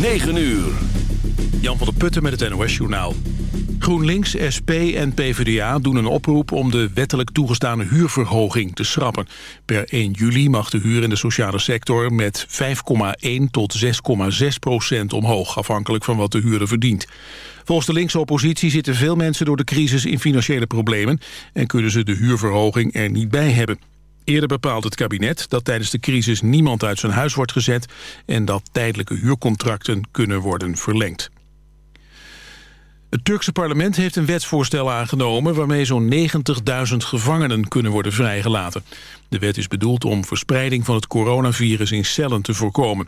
9 uur. Jan van der Putten met het NOS-journaal. GroenLinks, SP en PvdA doen een oproep om de wettelijk toegestane huurverhoging te schrappen. Per 1 juli mag de huur in de sociale sector met 5,1 tot 6,6 procent omhoog, afhankelijk van wat de huurder verdient. Volgens de linkse oppositie zitten veel mensen door de crisis in financiële problemen en kunnen ze de huurverhoging er niet bij hebben. Eerder bepaalt het kabinet dat tijdens de crisis niemand uit zijn huis wordt gezet... en dat tijdelijke huurcontracten kunnen worden verlengd. Het Turkse parlement heeft een wetsvoorstel aangenomen... waarmee zo'n 90.000 gevangenen kunnen worden vrijgelaten. De wet is bedoeld om verspreiding van het coronavirus in cellen te voorkomen.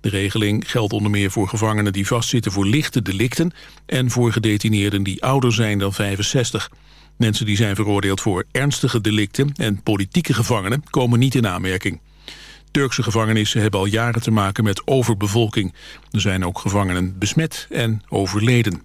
De regeling geldt onder meer voor gevangenen die vastzitten voor lichte delicten... en voor gedetineerden die ouder zijn dan 65. Mensen die zijn veroordeeld voor ernstige delicten en politieke gevangenen komen niet in aanmerking. Turkse gevangenissen hebben al jaren te maken met overbevolking. Er zijn ook gevangenen besmet en overleden.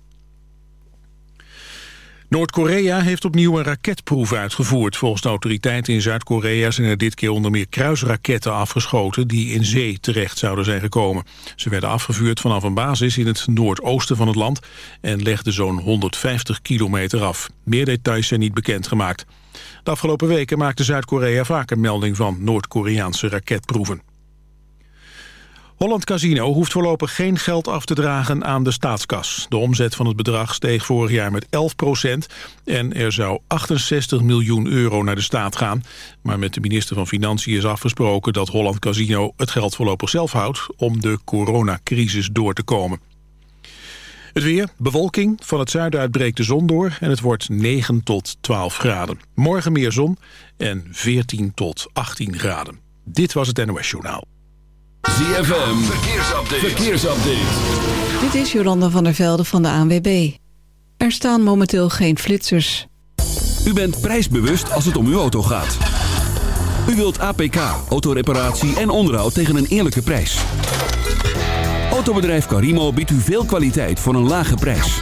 Noord-Korea heeft opnieuw een raketproef uitgevoerd. Volgens de autoriteiten in Zuid-Korea zijn er dit keer onder meer kruisraketten afgeschoten die in zee terecht zouden zijn gekomen. Ze werden afgevuurd vanaf een basis in het noordoosten van het land en legden zo'n 150 kilometer af. Meer details zijn niet bekendgemaakt. De afgelopen weken maakte Zuid-Korea vaker melding van Noord-Koreaanse raketproeven. Holland Casino hoeft voorlopig geen geld af te dragen aan de staatskas. De omzet van het bedrag steeg vorig jaar met 11 procent... en er zou 68 miljoen euro naar de staat gaan. Maar met de minister van Financiën is afgesproken... dat Holland Casino het geld voorlopig zelf houdt... om de coronacrisis door te komen. Het weer, bewolking, van het zuiden uit breekt de zon door... en het wordt 9 tot 12 graden. Morgen meer zon en 14 tot 18 graden. Dit was het NOS Journaal. ZFM, verkeersupdate. verkeersupdate. Dit is Jolanda van der Velde van de ANWB. Er staan momenteel geen flitsers. U bent prijsbewust als het om uw auto gaat. U wilt APK, autoreparatie en onderhoud tegen een eerlijke prijs. Autobedrijf Carimo biedt u veel kwaliteit voor een lage prijs.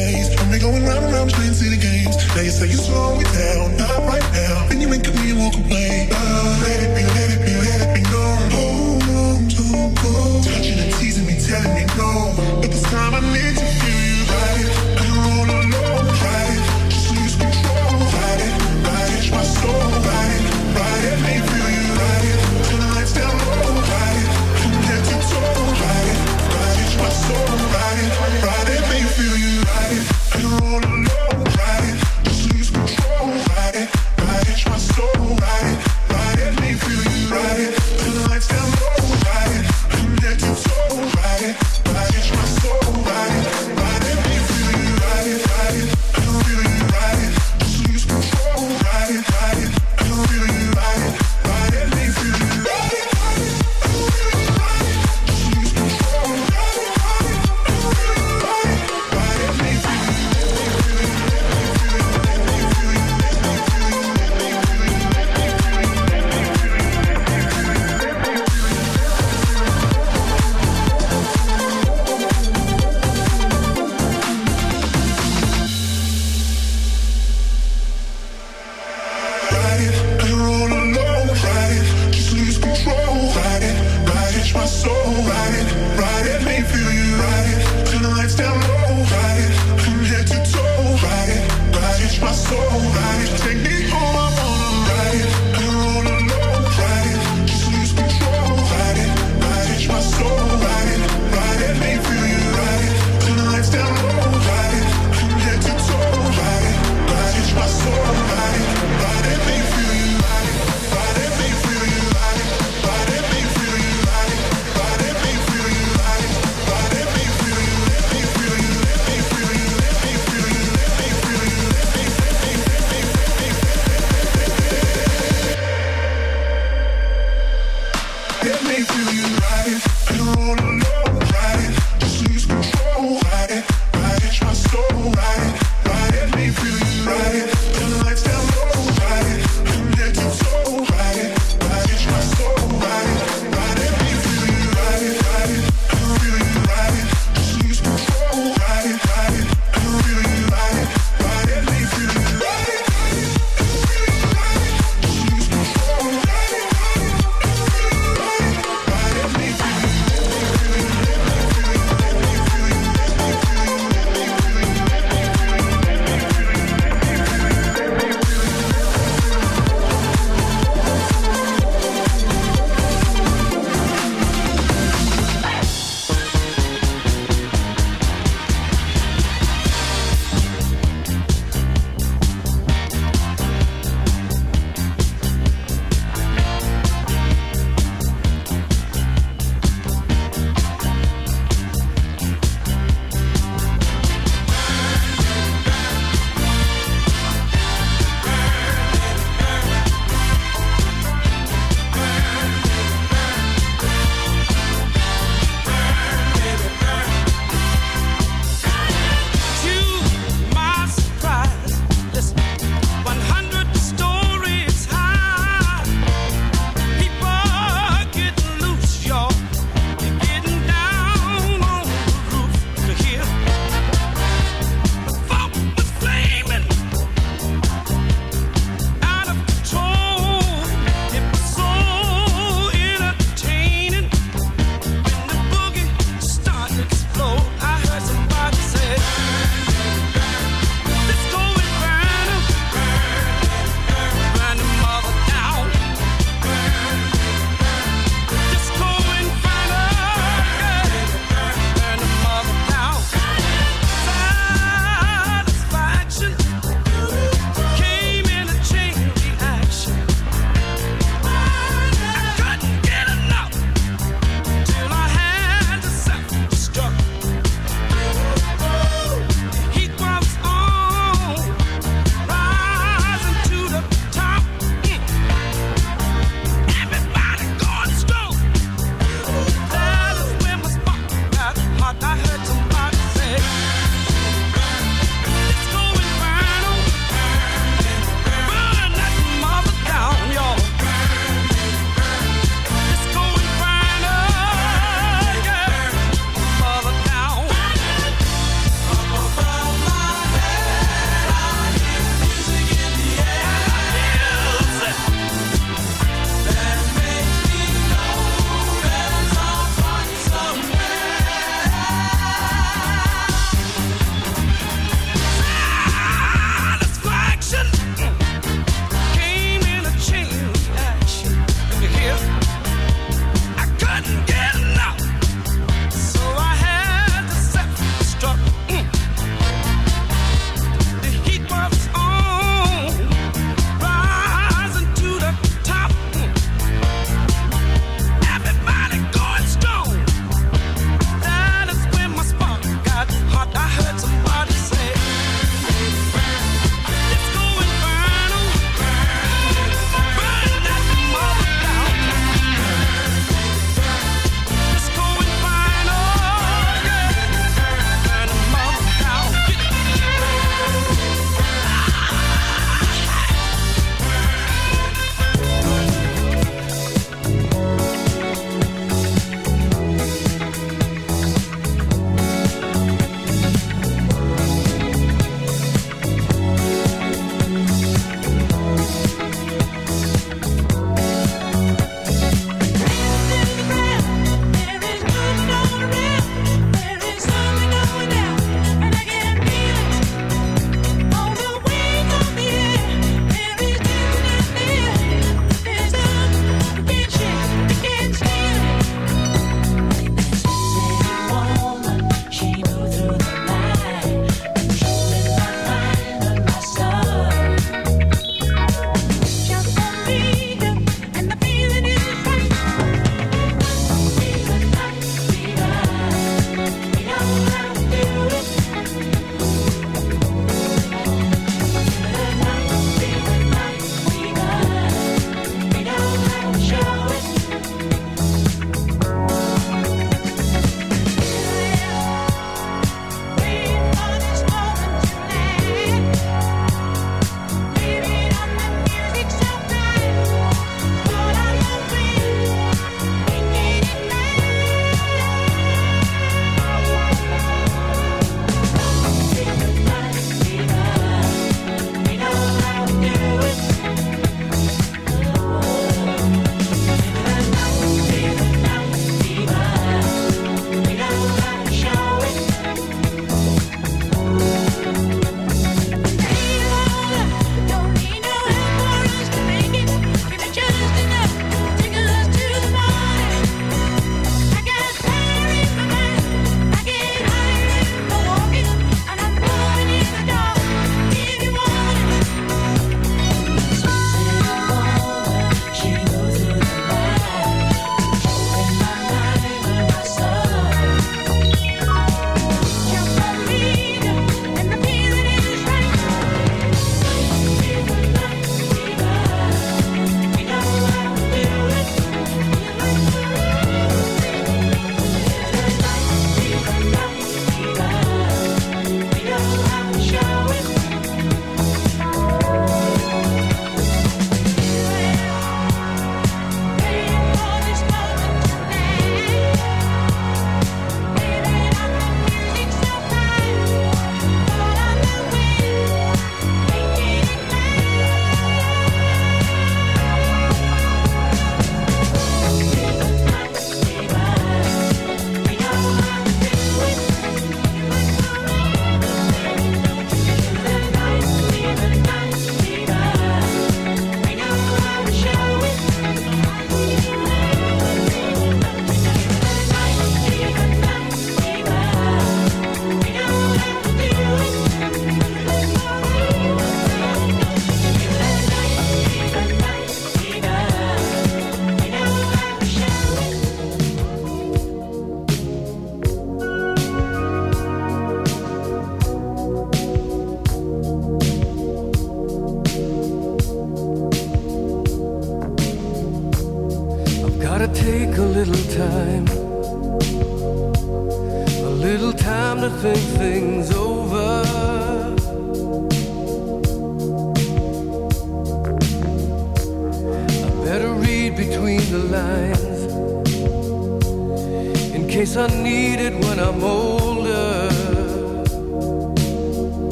Days. And we're going round and round playing city games. Now you say you slow it down, not right now. Then you wink at me and walk away. Uh, let it be, let it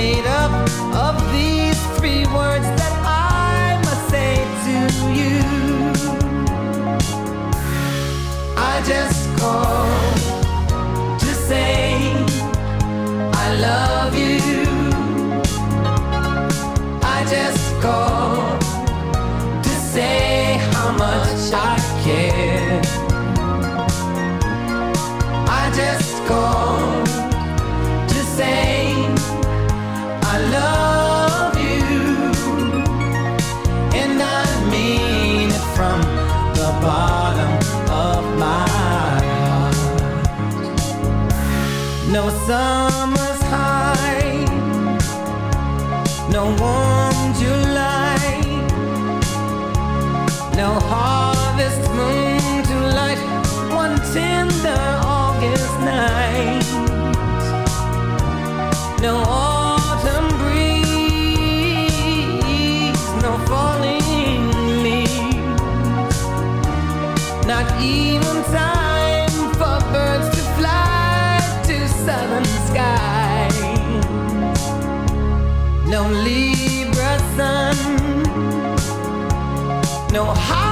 made up of these three words that I must say to you. I just no high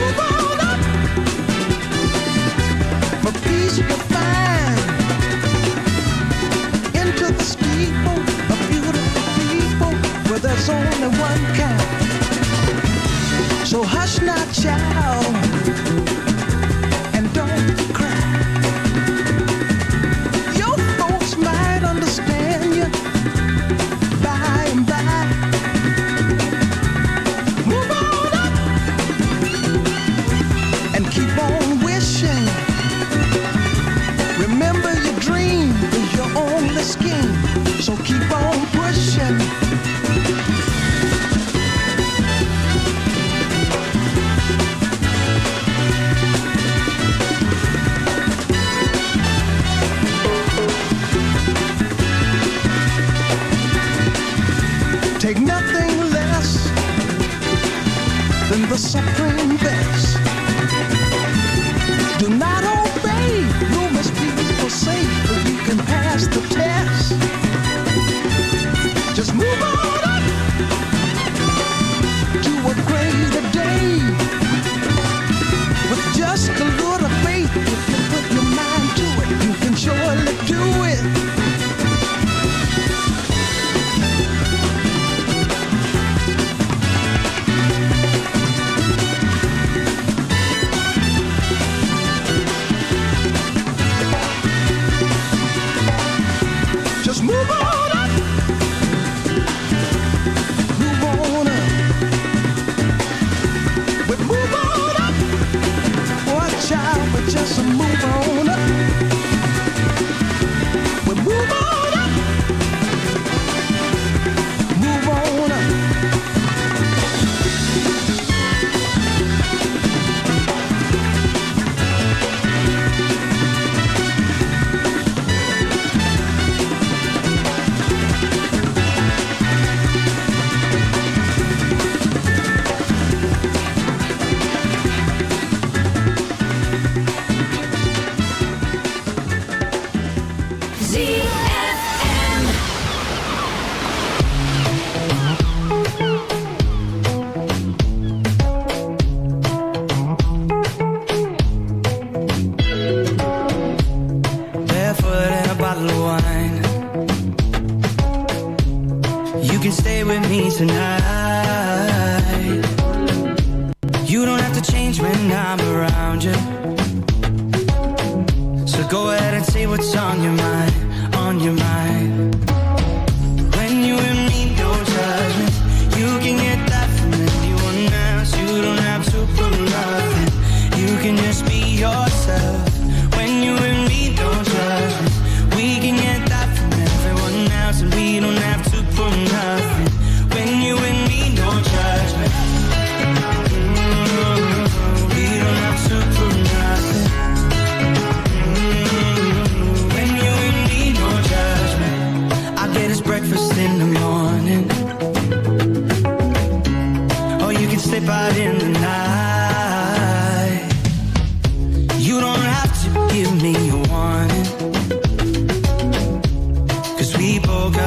Whoa.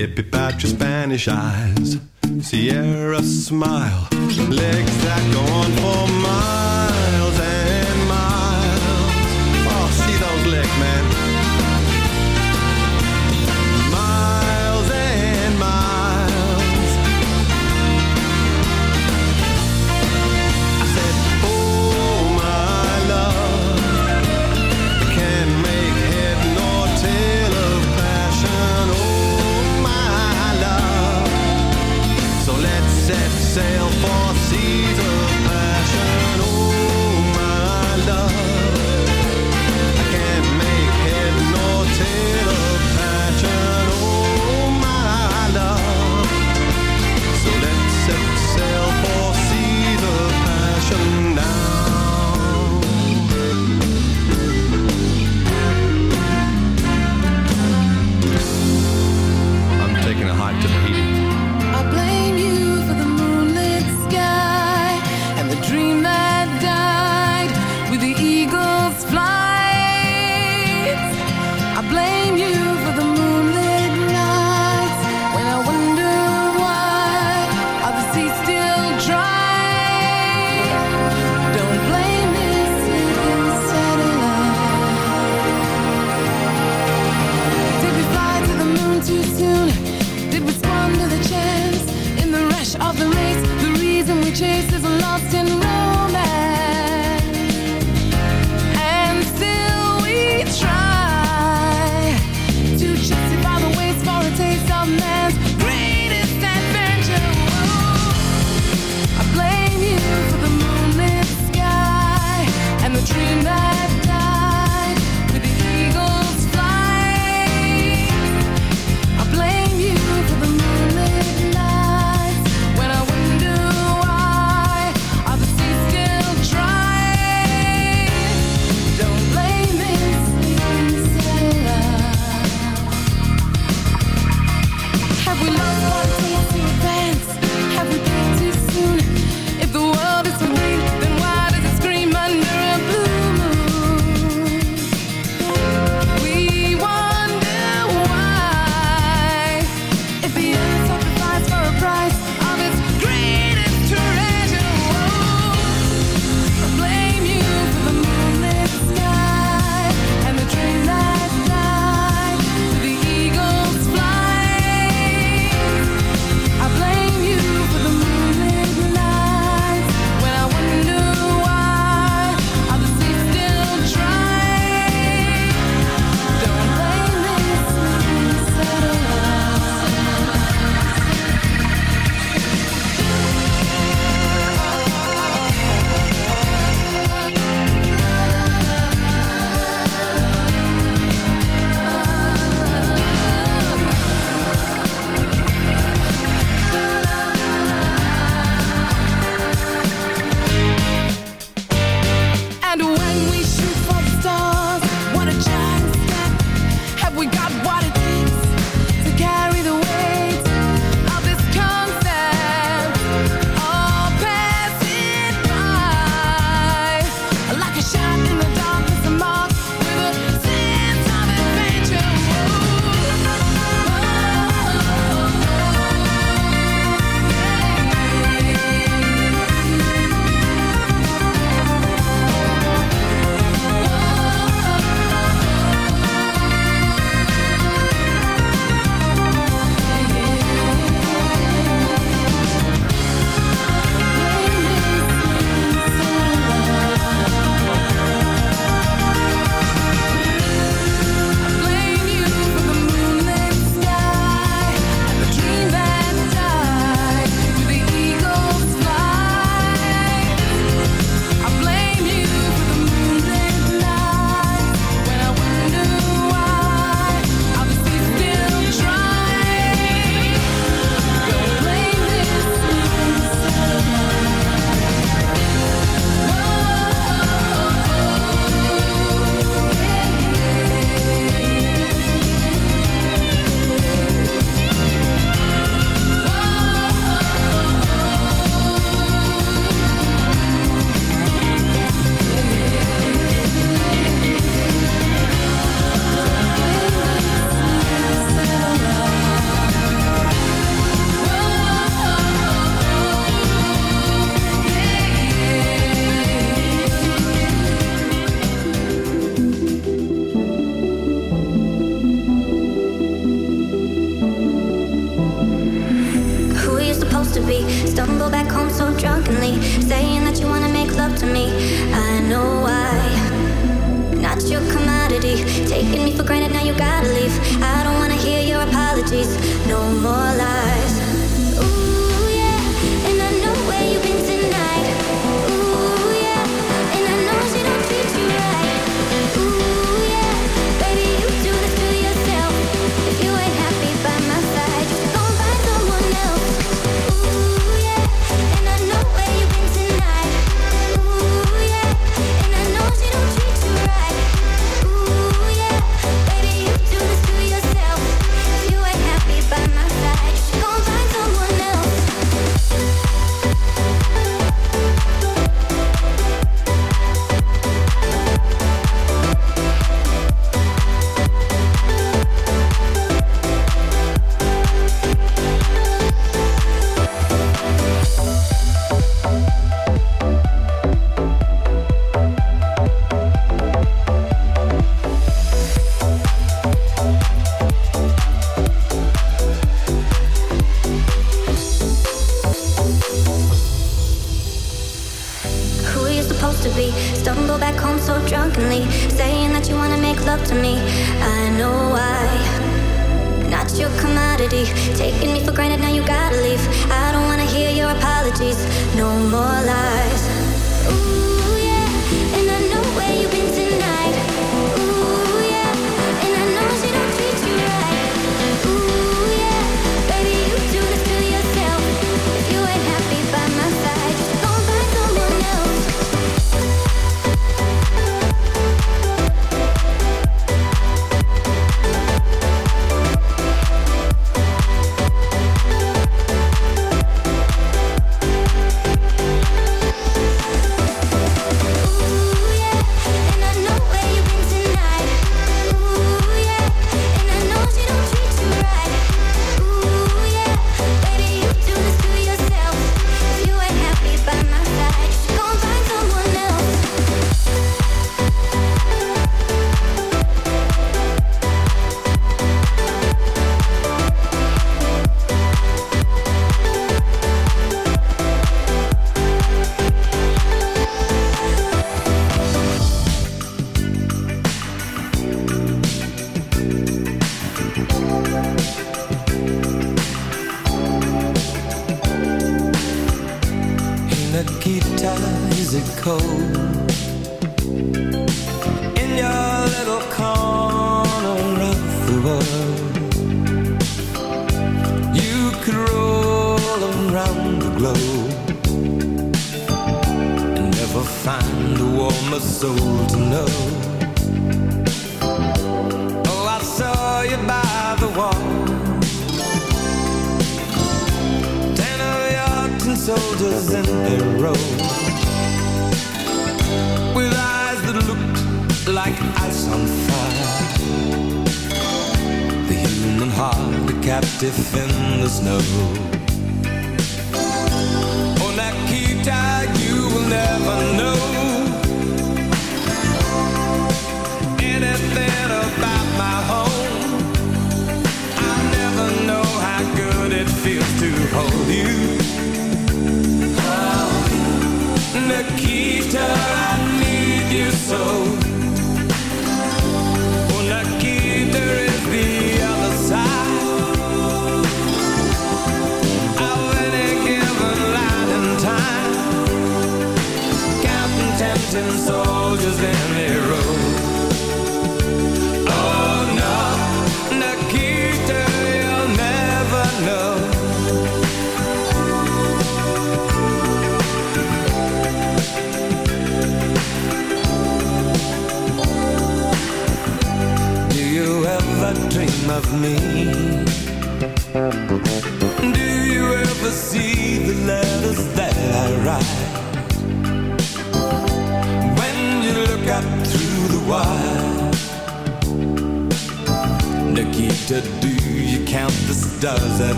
Dip about your Spanish eyes. Sierra smile. Legs that go on for miles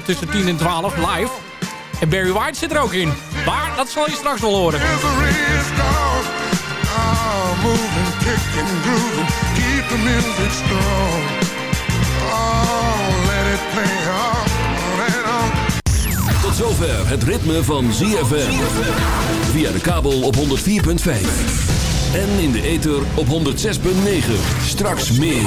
tussen 10 en 12 live. En Barry White zit er ook in. Maar dat zal je straks wel horen. Tot zover het ritme van ZFM. Via de kabel op 104.5. En in de ether op 106.9. Straks meer.